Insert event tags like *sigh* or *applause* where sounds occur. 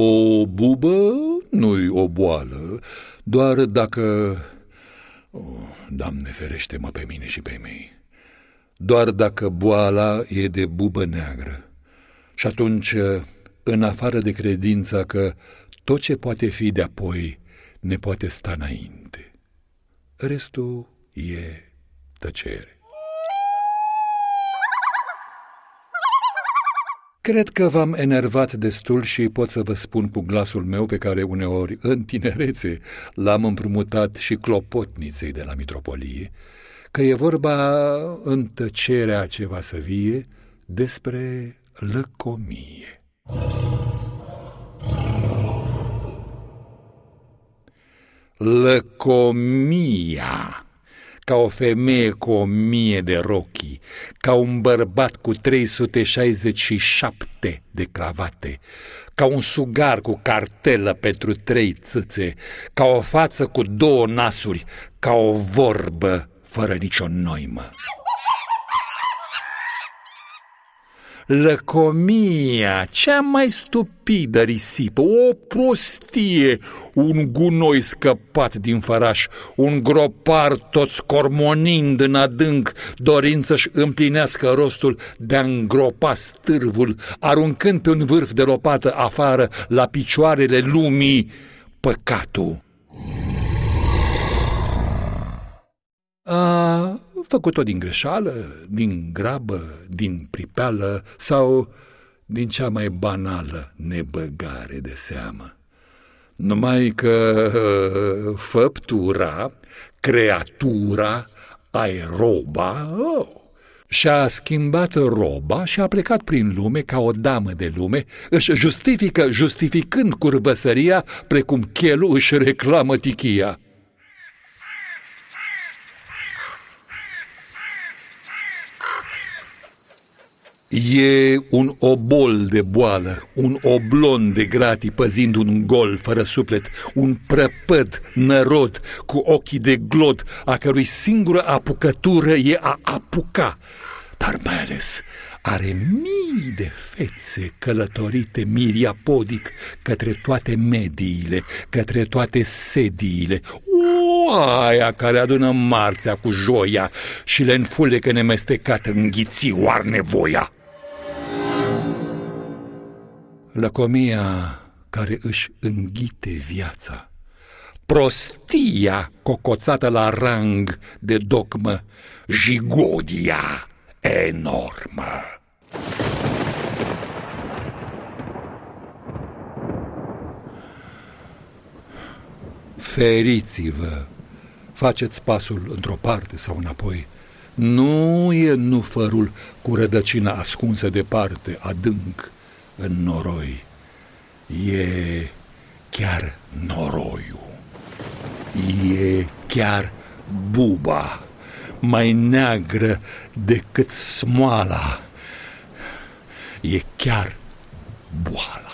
O bubă nu-i o boală, doar dacă... Oh, Doamne ferește-mă pe mine și pe mei. Doar dacă boala e de bubă neagră. Și atunci, în afară de credința că tot ce poate fi de apoi ne poate sta înainte. Restul e tăcere. Cred că v-am enervat destul și pot să vă spun cu glasul meu pe care uneori, în tinerețe, l-am împrumutat și clopotniței de la mitropolie, că e vorba în tăcerea ce va să vie despre lăcomie. Lăcomia ca o femeie cu o mie de rochii, ca un bărbat cu 367 de cravate, ca un sugar cu cartelă pentru trei țâțe, ca o față cu două nasuri, ca o vorbă fără nicio noimă. Lăcomia, cea mai stupidă risipă, o prostie, un gunoi scăpat din făraș, un gropar tot scormonind în adânc, dorind să-și împlinească rostul de a îngropa stârvul, aruncând pe un vârf de lopată afară la picioarele lumii păcatul. A, făcut-o din greșeală, din grabă, din pripeală sau din cea mai banală nebăgare de seamă. Numai că uh, *laughs* făptura, creatura, aeroba, oh, și-a schimbat roba și a plecat prin lume ca o damă de lume, își justifică justificând curvăsăria precum chelul își reclamă tichia. E un obol de boală, un oblon de gratii păzind un gol fără suflet, un prăpăd nărod cu ochii de glod, a cărui singură apucătură e a apuca, dar mai ales are mii de fețe călătorite miriapodic către toate mediile, către toate sediile. O, aia care adună marțea cu joia și le înfulecă nemestecat în ghiții nevoia lăcomia care își înghite viața, prostia cocoțată la rang de dogmă, jigodia enormă. Feriți-vă, faceți pasul într-o parte sau înapoi. Nu e nufărul cu rădăcina ascunsă departe, adânc, în noroi. E chiar noroiul. E chiar buba, mai neagră decât smoala. E chiar boala.